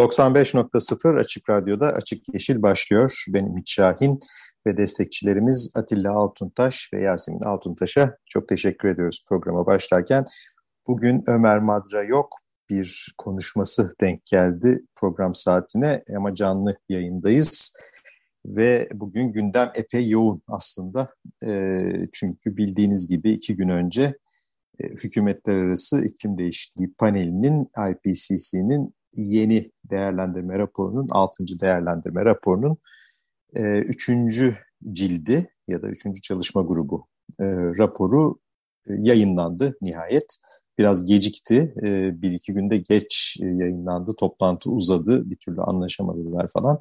95.0 Açık Radyo'da Açık Yeşil başlıyor. Benim Hiç Şahin ve destekçilerimiz Atilla Altuntaş ve Yasemin Altuntaş'a çok teşekkür ediyoruz programa başlarken. Bugün Ömer Madra yok. Bir konuşması denk geldi program saatine ama canlı yayındayız. Ve bugün gündem epey yoğun aslında. E, çünkü bildiğiniz gibi iki gün önce e, Hükümetler Arası İklim Değişikliği Paneli'nin IPCC'nin yeni değerlendirme raporunun, 6. değerlendirme raporunun e, üçüncü cildi ya da üçüncü çalışma grubu e, raporu e, yayınlandı nihayet. Biraz gecikti, e, bir iki günde geç e, yayınlandı, toplantı uzadı, bir türlü anlaşamadılar falan.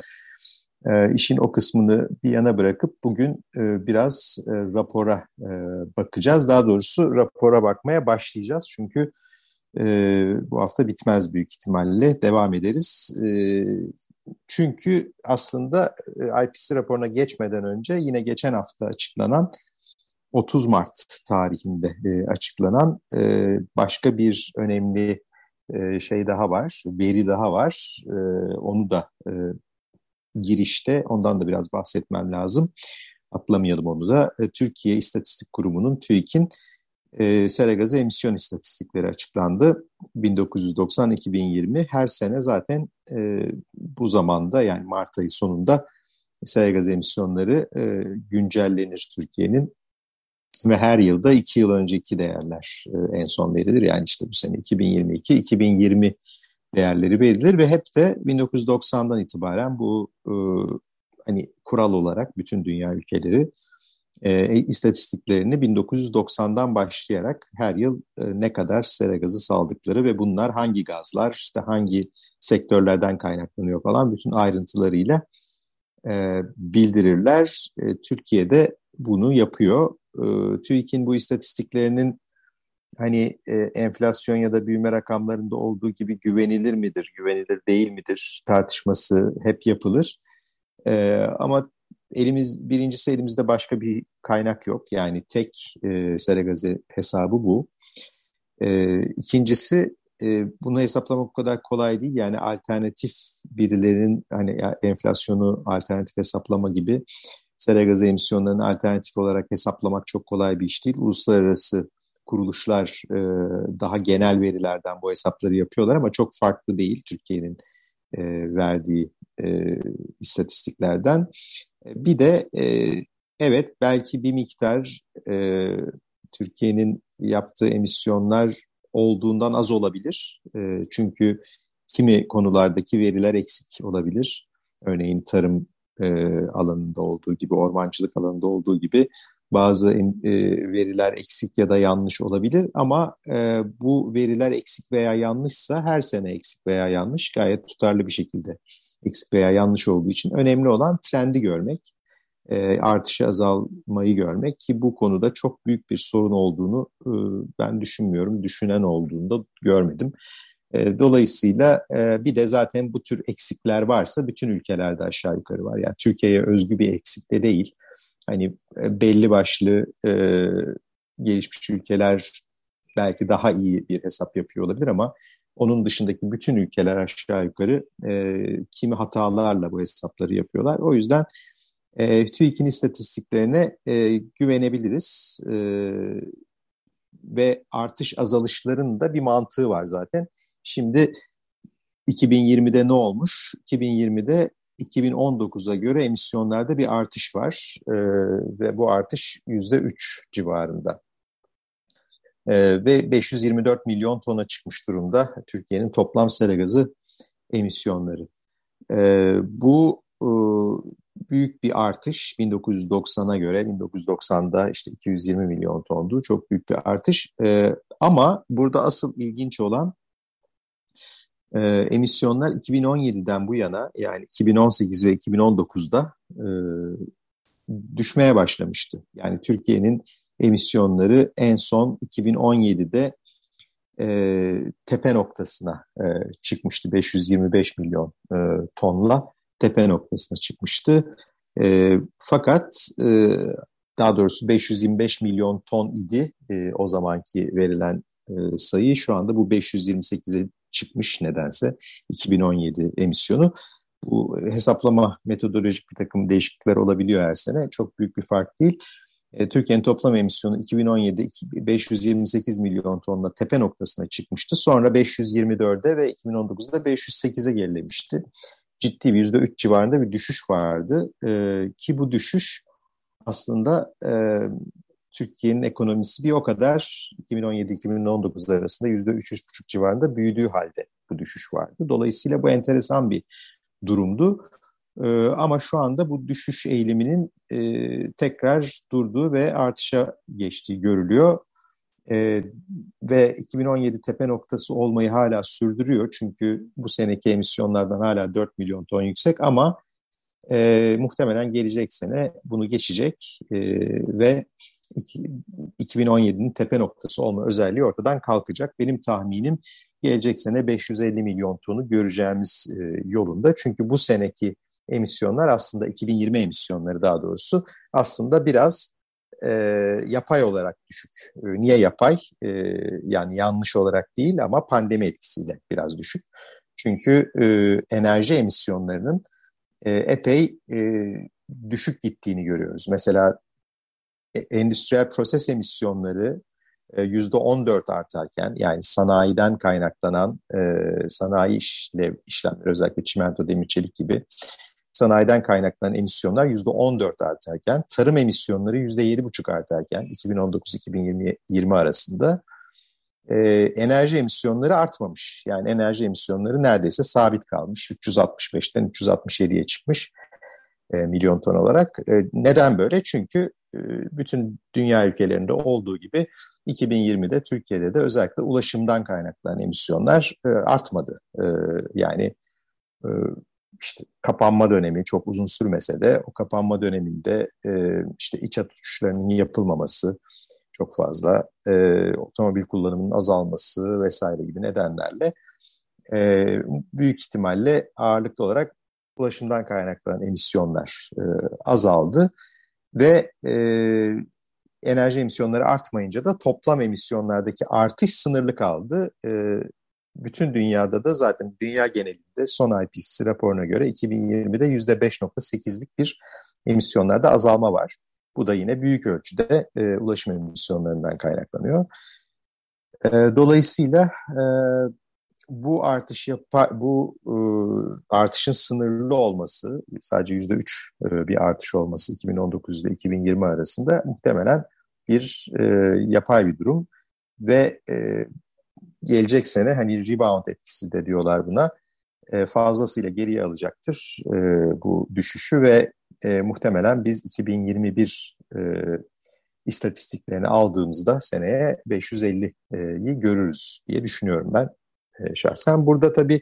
E, işin o kısmını bir yana bırakıp bugün e, biraz e, rapora e, bakacağız. Daha doğrusu rapora bakmaya başlayacağız çünkü e, bu hafta bitmez büyük ihtimalle. Devam ederiz. E, çünkü aslında e, IPCC raporuna geçmeden önce yine geçen hafta açıklanan 30 Mart tarihinde e, açıklanan e, başka bir önemli e, şey daha var, veri daha var. E, onu da e, girişte, ondan da biraz bahsetmem lazım. Atlamayalım onu da. E, Türkiye İstatistik Kurumu'nun TÜİK'in e, sera gazı emisyon istatistikleri açıklandı. 1990-2020 her sene zaten e, bu zamanda yani Mart ayı sonunda sera gazı emisyonları e, güncellenir Türkiye'nin ve her yılda iki yıl önceki değerler e, en son verilir. Yani işte bu sene 2022-2020 değerleri verilir ve hep de 1990'dan itibaren bu e, hani kural olarak bütün dünya ülkeleri e, istatistiklerini 1990'dan başlayarak her yıl e, ne kadar sera gazı saldıkları ve bunlar hangi gazlar, işte hangi sektörlerden kaynaklanıyor falan bütün ayrıntılarıyla e, bildirirler. E, Türkiye'de bunu yapıyor. E, TÜİK'in bu istatistiklerinin hani e, enflasyon ya da büyüme rakamlarında olduğu gibi güvenilir midir, güvenilir değil midir tartışması hep yapılır. E, ama elimiz birincisi elimizde başka bir kaynak yok. Yani tek e, sera gazı hesabı bu. E, ikincisi e, bunu hesaplamak o kadar kolay değil. Yani alternatif birilerinin hani enflasyonu alternatif hesaplama gibi sera gazı emisyonlarını alternatif olarak hesaplamak çok kolay bir iş değil. Uluslararası kuruluşlar e, daha genel verilerden bu hesapları yapıyorlar ama çok farklı değil Türkiye'nin e, verdiği e, istatistiklerden. Bir de e, evet belki bir miktar e, Türkiye'nin yaptığı emisyonlar olduğundan az olabilir. E, çünkü kimi konulardaki veriler eksik olabilir. Örneğin tarım e, alanında olduğu gibi, ormancılık alanında olduğu gibi bazı e, veriler eksik ya da yanlış olabilir. Ama e, bu veriler eksik veya yanlışsa her sene eksik veya yanlış gayet tutarlı bir şekilde eksik veya yanlış olduğu için önemli olan trendi görmek, e, artışı azalmayı görmek ki bu konuda çok büyük bir sorun olduğunu e, ben düşünmüyorum. Düşünen olduğunu da görmedim. E, dolayısıyla bir de zaten bu tür eksikler varsa bütün ülkelerde aşağı yukarı var. Yani Türkiye'ye özgü bir eksik de değil. Hani belli başlı gelişmiş ülkeler belki daha iyi bir hesap yapıyor olabilir ama onun dışındaki bütün ülkeler aşağı yukarı e, kimi hatalarla bu hesapları yapıyorlar. O yüzden e, TÜİK'in istatistiklerine e, güvenebiliriz e, ve artış azalışların da bir mantığı var zaten. Şimdi 2020'de ne olmuş? 2020'de 2019'a göre emisyonlarda bir artış var e, ve bu artış %3 civarında. E, ve 524 milyon tona çıkmış durumda Türkiye'nin toplam sera gazı emisyonları. E, bu e, büyük bir artış 1990'a göre 1990'da işte 220 milyon tondu çok büyük bir artış e, ama burada asıl ilginç olan e, emisyonlar 2017'den bu yana yani 2018 ve 2019'da e, düşmeye başlamıştı. Yani Türkiye'nin emisyonları en son 2017'de e, tepe noktasına e, çıkmıştı. 525 milyon e, tonla tepe noktasına çıkmıştı. E, fakat e, daha doğrusu 525 milyon ton idi e, o zamanki verilen e, sayı. Şu anda bu 528'e çıkmış nedense 2017 emisyonu. Bu hesaplama metodolojik bir takım değişiklikler olabiliyor her sene. Çok büyük bir fark değil. E, Türkiye'nin toplam emisyonu 2017'de 528 milyon tonla tepe noktasına çıkmıştı. Sonra 524'e ve 2019'da 508'e gerilemişti. Ciddi bir %3 civarında bir düşüş vardı. E, ki bu düşüş aslında e, Türkiye'nin ekonomisi bir o kadar 2017-2019 arasında %3-3,5 civarında büyüdüğü halde bu düşüş vardı. Dolayısıyla bu enteresan bir durumdu. Ee, ama şu anda bu düşüş eğiliminin e, tekrar durduğu ve artışa geçtiği görülüyor. E, ve 2017 tepe noktası olmayı hala sürdürüyor. Çünkü bu seneki emisyonlardan hala 4 milyon ton yüksek ama e, muhtemelen gelecek sene bunu geçecek e, ve 2017'nin tepe noktası olma özelliği ortadan kalkacak. Benim tahminim gelecek sene 550 milyon tonu göreceğimiz e, yolunda. Çünkü bu seneki emisyonlar aslında 2020 emisyonları daha doğrusu aslında biraz e, yapay olarak düşük. E, niye yapay? E, yani yanlış olarak değil ama pandemi etkisiyle biraz düşük. Çünkü e, enerji emisyonlarının e, epey e, düşük gittiğini görüyoruz. Mesela e, endüstriyel proses emisyonları yüzde 14 artarken yani sanayiden kaynaklanan e, sanayi işlev, işlemleri özellikle çimento, demir, çelik gibi sanayiden kaynaklanan emisyonlar yüzde 14 artarken tarım emisyonları yüzde 7,5 artarken 2019-2020 arasında e, enerji emisyonları artmamış. Yani enerji emisyonları neredeyse sabit kalmış. 365'ten 367'ye çıkmış e, milyon ton olarak. E, neden böyle? Çünkü e, bütün dünya ülkelerinde olduğu gibi 2020'de Türkiye'de de özellikle ulaşımdan kaynaklanan emisyonlar e, artmadı. E, yani e, işte kapanma dönemi çok uzun sürmese de o kapanma döneminde e, işte iç atışlarının yapılmaması çok fazla, e, otomobil kullanımının azalması vesaire gibi nedenlerle e, büyük ihtimalle ağırlıklı olarak ulaşımdan kaynaklanan emisyonlar e, azaldı ve e, enerji emisyonları artmayınca da toplam emisyonlardaki artış sınırlı kaldı. E, bütün dünyada da zaten dünya genelinde son IPCC raporuna göre 2020'de %5.8'lik bir emisyonlarda azalma var. Bu da yine büyük ölçüde e, ulaşım emisyonlarından kaynaklanıyor. E, dolayısıyla e, bu artış yapa, bu e, artışın sınırlı olması, sadece yüzde üç e, bir artış olması 2019 ile 2020 arasında muhtemelen bir e, yapay bir durum ve e, gelecek sene hani rebound etkisi de diyorlar buna e, fazlasıyla geriye alacaktır e, bu düşüşü ve e, muhtemelen biz 2021 e, istatistiklerini aldığımızda seneye 550'yi görürüz diye düşünüyorum ben e, şahsen. Burada tabii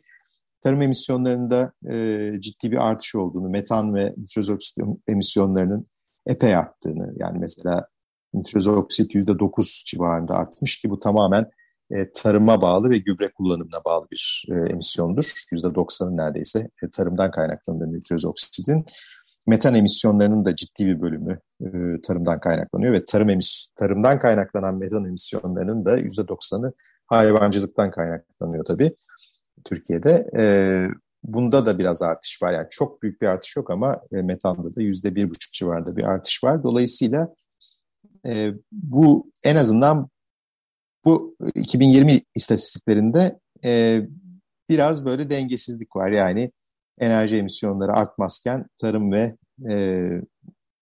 tarım emisyonlarında e, ciddi bir artış olduğunu, metan ve nitroz oksit emisyonlarının epey arttığını, yani mesela nitroz oksit %9 civarında artmış ki bu tamamen e, tarıma bağlı ve gübre kullanımına bağlı bir e, emisyondur. %90'ın neredeyse e, tarımdan kaynaklanan nitroz oksitin. Metan emisyonlarının da ciddi bir bölümü e, tarımdan kaynaklanıyor ve tarım emis tarımdan kaynaklanan metan emisyonlarının da %90'ı hayvancılıktan kaynaklanıyor tabii Türkiye'de. E, bunda da biraz artış var. Yani çok büyük bir artış yok ama e, metanda da yüzde bir buçuk civarında bir artış var. Dolayısıyla e, bu en azından bu 2020 istatistiklerinde e, biraz böyle dengesizlik var. Yani enerji emisyonları artmazken tarım ve e,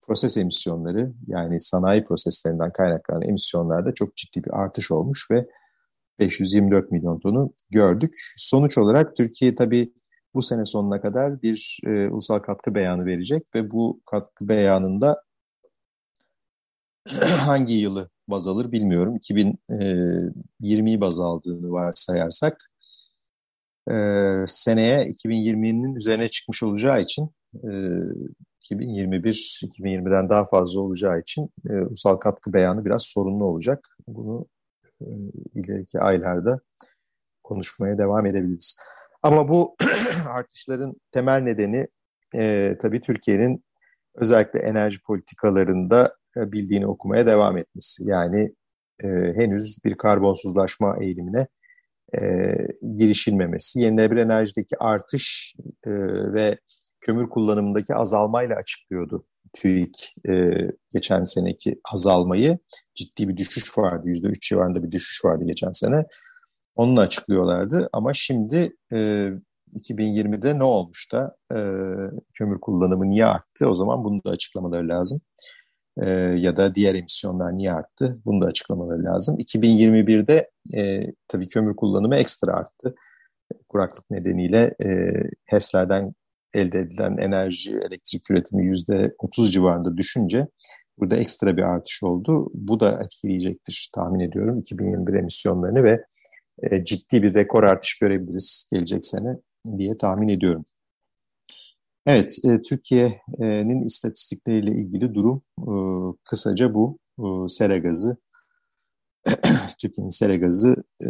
proses emisyonları yani sanayi proseslerinden kaynaklanan emisyonlarda çok ciddi bir artış olmuş ve 524 milyon tonu gördük. Sonuç olarak Türkiye tabii bu sene sonuna kadar bir e, ulusal katkı beyanı verecek ve bu katkı beyanında hangi yılı baz alır bilmiyorum. 2020'yi baz aldığını varsayarsak e, seneye 2020'nin üzerine çıkmış olacağı için e, 2021 2020'den daha fazla olacağı için e, ulusal katkı beyanı biraz sorunlu olacak. Bunu e, ileriki aylarda konuşmaya devam edebiliriz. Ama bu artışların temel nedeni e, tabii Türkiye'nin özellikle enerji politikalarında e, bildiğini okumaya devam etmesi. Yani e, henüz bir karbonsuzlaşma eğilimine e, girişilmemesi, yenilenebilir enerjideki artış e, ve kömür kullanımındaki azalmayla açıklıyordu TÜİK e, geçen seneki azalmayı. Ciddi bir düşüş vardı, %3 civarında bir düşüş vardı geçen sene. Onunla açıklıyorlardı ama şimdi e, 2020'de ne olmuş da e, kömür kullanımı niye arttı? O zaman bunu da açıklamaları lazım. E, ya da diğer emisyonlar niye arttı? Bunu da açıklamaları lazım. 2021'de e, tabii kömür kullanımı ekstra arttı. Kuraklık nedeniyle e, HES'lerden elde edilen enerji, elektrik üretimi yüzde 30 civarında düşünce burada ekstra bir artış oldu. Bu da etkileyecektir tahmin ediyorum 2021 emisyonlarını ve e, ciddi bir rekor artış görebiliriz gelecek sene diye tahmin ediyorum. Evet, e, Türkiye'nin istatistikleriyle ilgili durum e, kısaca bu. E, sera gazı, Türkiye'nin sera gazı e,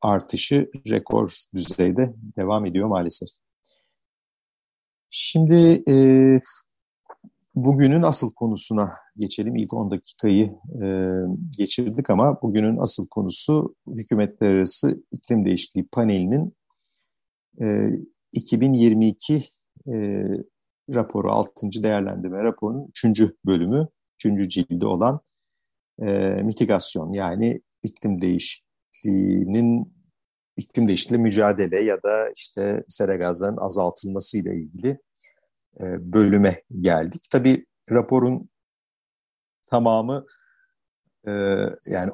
artışı rekor düzeyde devam ediyor maalesef. Şimdi e, bugünün asıl konusuna geçelim. İlk 10 dakikayı e, geçirdik ama bugünün asıl konusu hükümetler arası iklim değişikliği panelinin e, 2022 e, raporu, 6. değerlendirme raporunun 3. bölümü, 3. cildi olan e, mitigasyon yani iklim değişikliğinin iklim değişikliği mücadele ya da işte sera gazlarının azaltılması ile ilgili e, bölüme geldik. Tabii raporun tamamı yani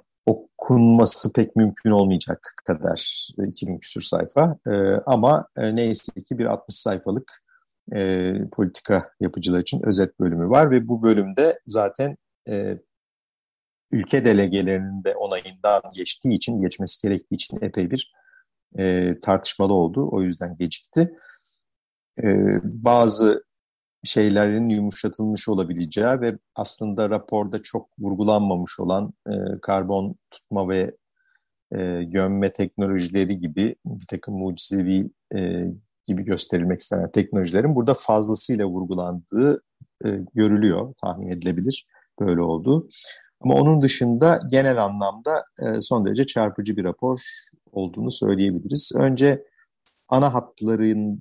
okunması pek mümkün olmayacak kadar 2000 küsur sayfa. E, ama e, neyse ki bir 60 sayfalık e, politika yapıcılar için özet bölümü var ve bu bölümde zaten e, ülke delegelerinin de onayından geçtiği için, geçmesi gerektiği için epey bir e, tartışmalı oldu. O yüzden gecikti. E, bazı şeylerin yumuşatılmış olabileceği ve aslında raporda çok vurgulanmamış olan e, karbon tutma ve e, gömme teknolojileri gibi bir takım mucizevi e, gibi gösterilmek istenen teknolojilerin burada fazlasıyla vurgulandığı e, görülüyor, tahmin edilebilir böyle oldu. Ama onun dışında genel anlamda e, son derece çarpıcı bir rapor olduğunu söyleyebiliriz. Önce ana hatlarını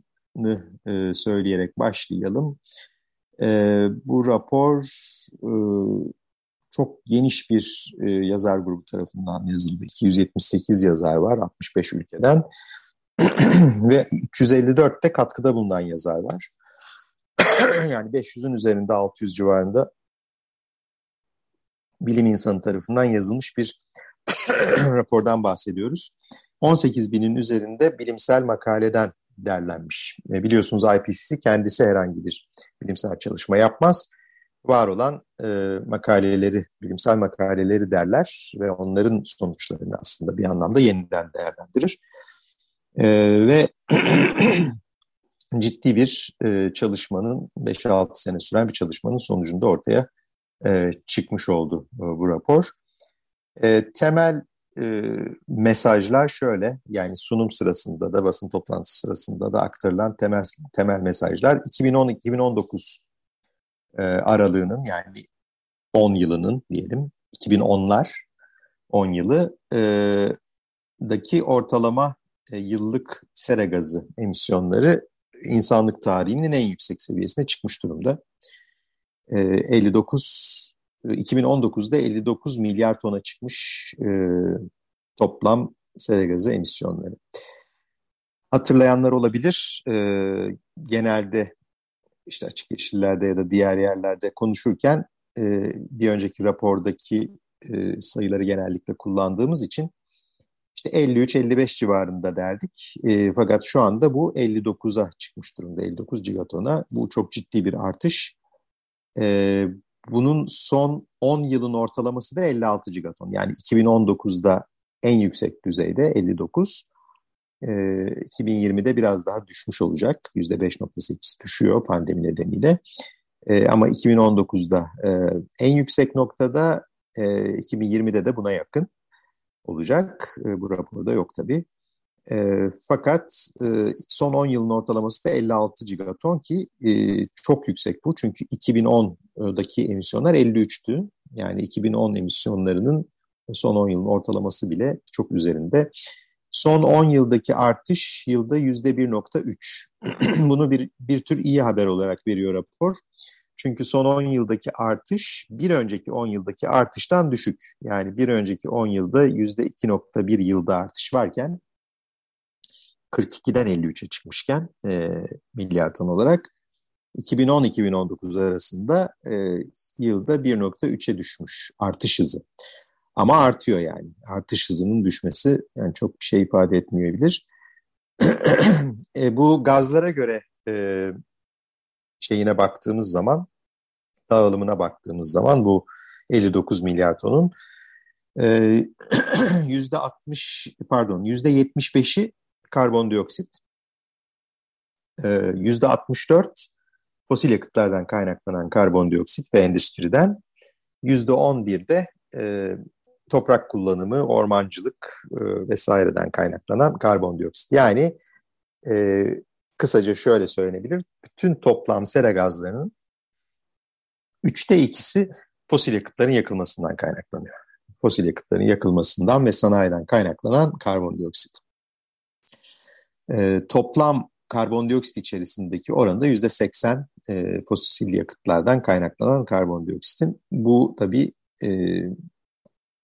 e, söyleyerek başlayalım. E, bu rapor e, çok geniş bir e, yazar grubu tarafından yazıldı. 278 yazar var 65 ülkeden ve 354'te katkıda bulunan yazar var. yani 500'ün üzerinde 600 civarında bilim insanı tarafından yazılmış bir rapordan bahsediyoruz. 18 binin üzerinde bilimsel makaleden derlenmiş. E, biliyorsunuz IPCC kendisi herhangi bir bilimsel çalışma yapmaz. Var olan e, makaleleri, bilimsel makaleleri derler ve onların sonuçlarını aslında bir anlamda yeniden değerlendirir. E, ve ciddi bir e, çalışmanın, 5-6 sene süren bir çalışmanın sonucunda ortaya e, çıkmış oldu e, bu rapor. E, temel e, mesajlar şöyle, yani sunum sırasında da basın toplantısı sırasında da aktarılan temel temel mesajlar 2010-2019 e, aralığının yani 10 yılının diyelim 2010'lar 10 yılı e, daki ortalama e, yıllık sera gazı emisyonları insanlık tarihinin en yüksek seviyesine çıkmış durumda. 59 ee, 2019'da 59 milyar tona çıkmış e, toplam sera gazı emisyonları. Hatırlayanlar olabilir. E, genelde işte açık yeşillerde ya da diğer yerlerde konuşurken e, bir önceki rapordaki e, sayıları genellikle kullandığımız için işte 53-55 civarında derdik. E, fakat şu anda bu 59'a çıkmış durumda. 59 gigatona. Bu çok ciddi bir artış. E, bunun son 10 yılın ortalaması da 56 gigaton. Yani 2019'da en yüksek düzeyde 59. E, 2020'de biraz daha düşmüş olacak. %5.8 düşüyor pandemi nedeniyle. E, ama 2019'da e, en yüksek noktada e, 2020'de de buna yakın olacak. E, bu raporda yok tabii. E, fakat e, son 10 yılın ortalaması da 56 gigaton ki e, çok yüksek bu. Çünkü 2010'daki emisyonlar 53'tü. Yani 2010 emisyonlarının son 10 yılın ortalaması bile çok üzerinde. Son 10 yıldaki artış yılda %1.3. Bunu bir, bir tür iyi haber olarak veriyor rapor. Çünkü son 10 yıldaki artış bir önceki 10 yıldaki artıştan düşük. Yani bir önceki 10 yılda %2.1 yılda artış varken 42'den 53'e çıkmışken e, milyar ton olarak 2010-2019 arasında e, yılda 1.3'e düşmüş artış hızı. Ama artıyor yani. Artış hızının düşmesi yani çok bir şey ifade etmeyebilir. e, bu gazlara göre e, şeyine baktığımız zaman, dağılımına baktığımız zaman bu 59 milyar tonun yüzde 60 pardon yüzde 75'i karbondioksit, yüzde 64 fosil yakıtlardan kaynaklanan karbondioksit ve endüstriden, yüzde 11 de toprak kullanımı, ormancılık vesaireden kaynaklanan karbondioksit. Yani kısaca şöyle söylenebilir, bütün toplam sera gazlarının üçte ikisi fosil yakıtların yakılmasından kaynaklanıyor. Fosil yakıtların yakılmasından ve sanayiden kaynaklanan karbondioksit. E, toplam karbondioksit içerisindeki oranı yüzde seksen e, fosil yakıtlardan kaynaklanan karbondioksitin. Bu tabii e,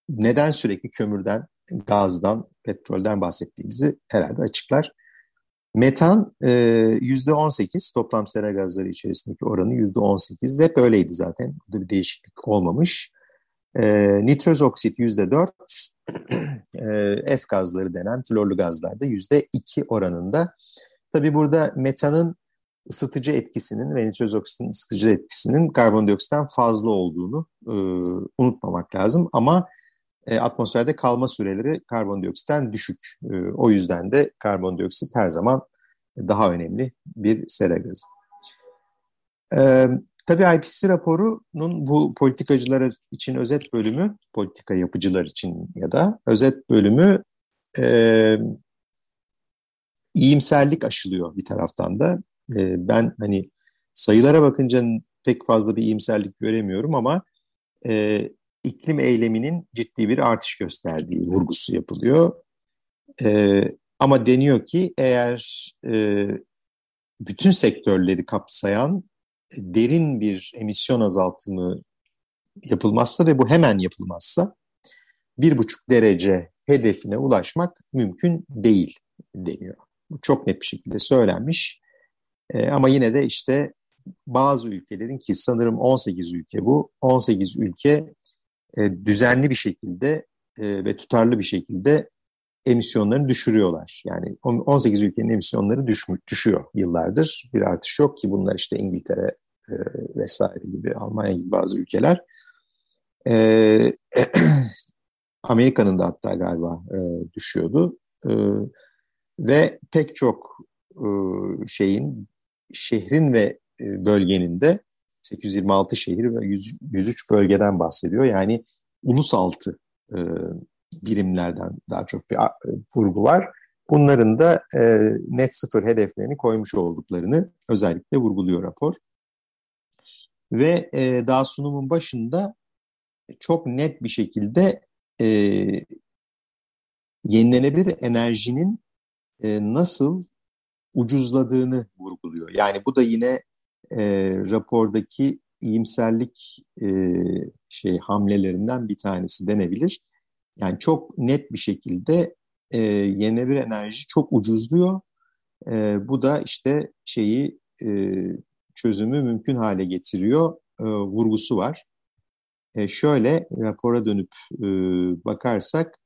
neden sürekli kömürden, gazdan, petrolden bahsettiğimizi herhalde açıklar. Metan yüzde on sekiz toplam sera gazları içerisindeki oranı yüzde on sekiz hep öyleydi zaten. Burada bir değişiklik olmamış. E, nitroz oksit yüzde dört, F gazları denen florlu gazlarda yüzde iki oranında. Tabi burada metanın ısıtıcı etkisinin ve nitroz oksitin ısıtıcı etkisinin karbondioksitten fazla olduğunu e, unutmamak lazım. Ama e, atmosferde kalma süreleri karbondioksitten düşük. E, o yüzden de karbondioksit her zaman daha önemli bir sera gazı. E, tabii IPCC raporunun bu politikacılar için özet bölümü, politika yapıcılar için ya da özet bölümü e, iyimserlik aşılıyor bir taraftan da. E, ben hani sayılara bakınca pek fazla bir iyimserlik göremiyorum ama e, iklim eyleminin ciddi bir artış gösterdiği vurgusu yapılıyor. E, ama deniyor ki eğer e, bütün sektörleri kapsayan derin bir emisyon azaltımı yapılmazsa ve bu hemen yapılmazsa bir buçuk derece hedefine ulaşmak mümkün değil deniyor. Bu çok net bir şekilde söylenmiş. E, ama yine de işte bazı ülkelerin ki sanırım 18 ülke bu, 18 ülke e, düzenli bir şekilde e, ve tutarlı bir şekilde emisyonlarını düşürüyorlar. Yani 18 ülkenin emisyonları düş, düşüyor yıllardır. Bir artış yok ki bunlar işte İngiltere e, vesaire gibi, Almanya gibi bazı ülkeler. E, Amerika'nın da hatta galiba e, düşüyordu. Ve pek çok şeyin, şehrin ve bölgenin de 826 şehir ve 100, 103 bölgeden bahsediyor. Yani ulusaltı e, birimlerden daha çok bir e, vurgu var. Bunların da e, net sıfır hedeflerini koymuş olduklarını özellikle vurguluyor rapor. Ve e, daha sunumun başında çok net bir şekilde e, yenilenebilir enerjinin e, nasıl ucuzladığını vurguluyor. Yani bu da yine e, rapordaki iyimserlik e, şey hamlelerinden bir tanesi denebilir. Yani çok net bir şekilde e, yenilenebilir enerji çok ucuzluyor. E, bu da işte şeyi e, çözümü mümkün hale getiriyor e, vurgusu var. E, şöyle rapora dönüp e, bakarsak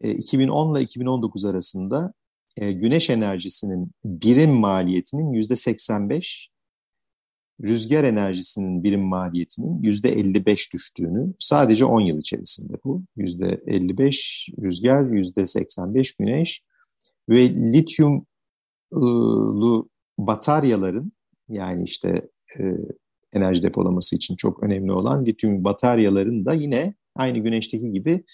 e, 2010 ile 2019 arasında e, güneş enerjisinin birim maliyetinin yüzde 85, rüzgar enerjisinin birim maliyetinin yüzde 55 düştüğünü sadece 10 yıl içerisinde bu. Yüzde 55 rüzgar, yüzde 85 güneş Ve lityumlu bataryaların yani işte e, enerji depolaması için çok önemli olan lityum bataryaların da yine aynı güneşteki gibi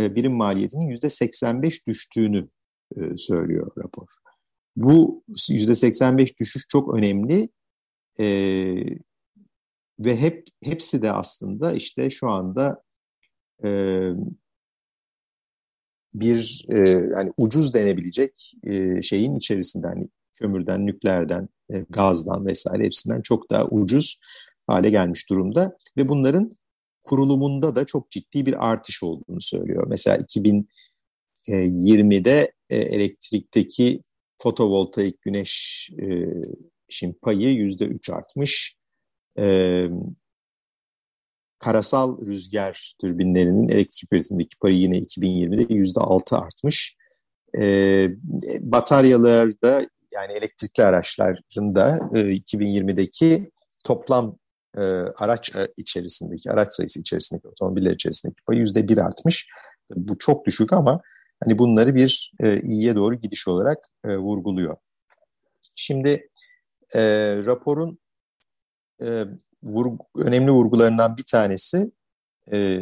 e, birim maliyetinin yüzde 85 düştüğünü e, söylüyor rapor. Bu yüzde 85 düşüş çok önemli e, ve hep hepsi de aslında işte şu anda e, bir e, yani ucuz denebilecek e, şeyin içerisinde hani kömürden, nükleerden, e, gazdan vesaire hepsinden çok daha ucuz hale gelmiş durumda ve bunların kurulumunda da çok ciddi bir artış olduğunu söylüyor. Mesela 2020'de e, elektrikteki fotovoltaik güneş e, işin payı yüzde üç artmış. E, karasal rüzgar türbinlerinin elektrik üretimindeki payı yine 2020'de yüzde altı artmış. E, bataryalarda yani elektrikli araçların da e, 2020'deki toplam e, araç içerisindeki, araç sayısı içerisindeki, otomobiller içerisindeki payı yüzde bir artmış. Bu çok düşük ama hani bunları bir e, iyiye doğru gidiş olarak e, vurguluyor. Şimdi e, raporun e, vurgu, önemli vurgularından bir tanesi e,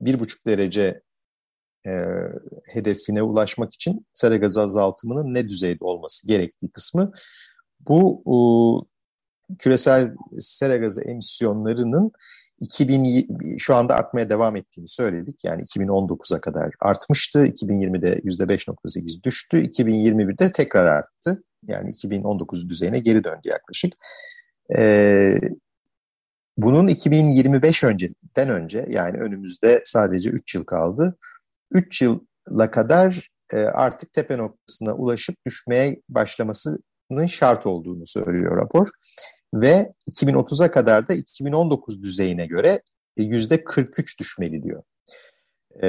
bir buçuk derece e, hedefine ulaşmak için sera gazı azaltımının ne düzeyde olması gerektiği kısmı. Bu e, küresel sera gazı emisyonlarının 2000 şu anda artmaya devam ettiğini söyledik. Yani 2019'a kadar artmıştı. 2020'de %5.8 düştü. 2021'de tekrar arttı. Yani 2019 düzeyine geri döndü yaklaşık. Ee, bunun 2025 önceden önce yani önümüzde sadece 3 yıl kaldı. 3 yıla kadar e, artık tepe noktasına ulaşıp düşmeye başlamasının şart olduğunu söylüyor rapor ve 2030'a kadar da 2019 düzeyine göre e, yüzde 43 düşmeli diyor. E,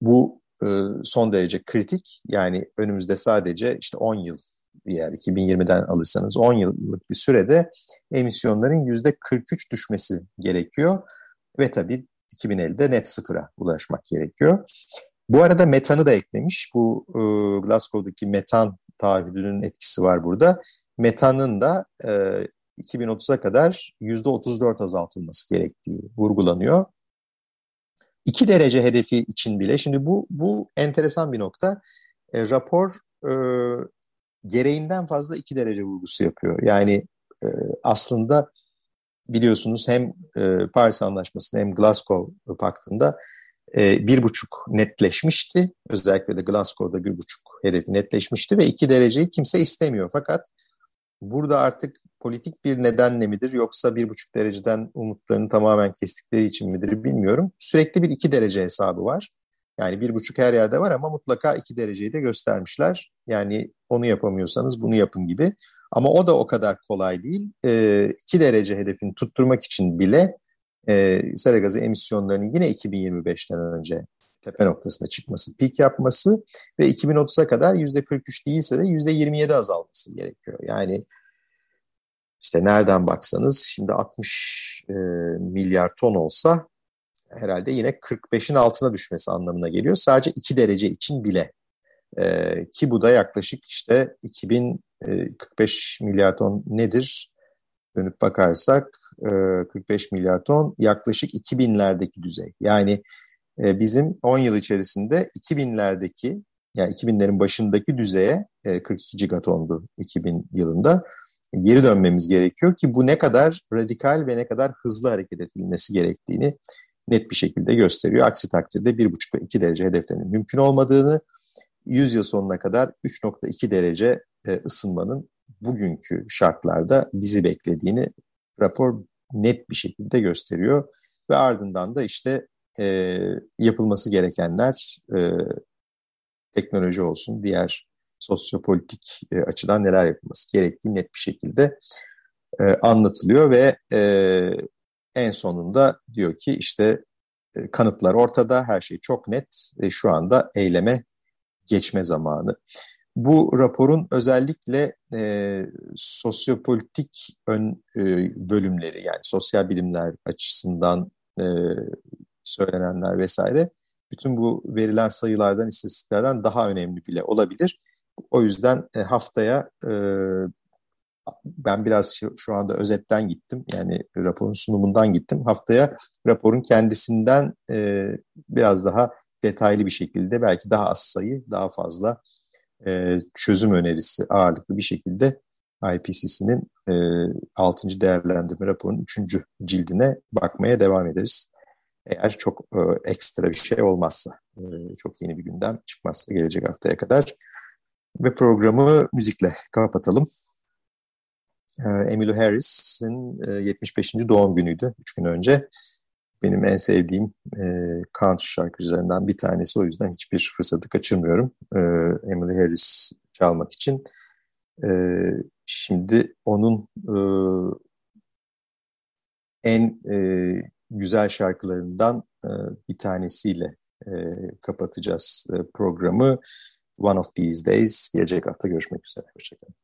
bu e, son derece kritik. Yani önümüzde sadece işte 10 yıl eğer 2020'den alırsanız 10 yıllık bir sürede emisyonların yüzde 43 düşmesi gerekiyor. Ve tabii 2050'de net sıfıra ulaşmak gerekiyor. Bu arada metanı da eklemiş. Bu e, Glasgow'daki metan taahhüdünün etkisi var burada metanın da e, 2030'a kadar %34 azaltılması gerektiği vurgulanıyor. 2 derece hedefi için bile, şimdi bu, bu enteresan bir nokta, e, rapor e, gereğinden fazla 2 derece vurgusu yapıyor. Yani e, aslında biliyorsunuz hem e, Paris Anlaşması'nda hem Glasgow Paktı'nda e, bir buçuk netleşmişti. Özellikle de Glasgow'da bir buçuk hedefi netleşmişti ve iki dereceyi kimse istemiyor. Fakat burada artık politik bir nedenle midir yoksa bir buçuk dereceden umutlarını tamamen kestikleri için midir bilmiyorum. Sürekli bir iki derece hesabı var. Yani bir buçuk her yerde var ama mutlaka iki dereceyi de göstermişler. Yani onu yapamıyorsanız bunu yapın gibi. Ama o da o kadar kolay değil. E, iki derece hedefini tutturmak için bile e, sera gazı emisyonlarının yine 2025'ten önce tepe noktasına çıkması, pik yapması ve 2030'a kadar %43 değilse de %27 azalması gerekiyor. Yani işte nereden baksanız şimdi 60 e, milyar ton olsa herhalde yine 45'in altına düşmesi anlamına geliyor. Sadece 2 derece için bile. E, ki bu da yaklaşık işte 2045 e, milyar ton nedir? Dönüp bakarsak e, 45 milyar ton yaklaşık 2000'lerdeki düzey. Yani e, bizim 10 yıl içerisinde 2000'lerdeki yani 2000'lerin başındaki düzeye 42 e, gigatondu 2000 yılında geri dönmemiz gerekiyor ki bu ne kadar radikal ve ne kadar hızlı hareket edilmesi gerektiğini net bir şekilde gösteriyor. Aksi takdirde 1,5 ve 2 derece hedeflerinin mümkün olmadığını, 100 yıl sonuna kadar 3,2 derece e, ısınmanın bugünkü şartlarda bizi beklediğini rapor net bir şekilde gösteriyor. Ve ardından da işte e, yapılması gerekenler e, teknoloji olsun, diğer sosyopolitik e, açıdan neler yapılması gerektiği net bir şekilde e, anlatılıyor ve e, en sonunda diyor ki işte e, kanıtlar ortada, her şey çok net, e, şu anda eyleme geçme zamanı. Bu raporun özellikle e, sosyopolitik ön e, bölümleri yani sosyal bilimler açısından e, söylenenler vesaire bütün bu verilen sayılardan, istatistiklerden daha önemli bile olabilir. O yüzden e, haftaya e, ben biraz şu, anda özetten gittim. Yani raporun sunumundan gittim. Haftaya raporun kendisinden e, biraz daha detaylı bir şekilde belki daha az sayı, daha fazla çözüm önerisi ağırlıklı bir şekilde IPCC'nin e, 6. değerlendirme raporunun 3. cildine bakmaya devam ederiz. Eğer çok ekstra bir şey olmazsa, çok yeni bir gündem çıkmazsa gelecek haftaya kadar. Ve programı müzikle kapatalım. E, Emily Harris'in e, 75. doğum günüydü 3 gün önce. Benim en sevdiğim e, country şarkıcılarından bir tanesi. O yüzden hiçbir fırsatı kaçırmıyorum e, Emily Harris çalmak için. E, şimdi onun e, en e, güzel şarkılarından e, bir tanesiyle e, kapatacağız e, programı. One of These Days. Gelecek hafta görüşmek üzere. Hoşçakalın.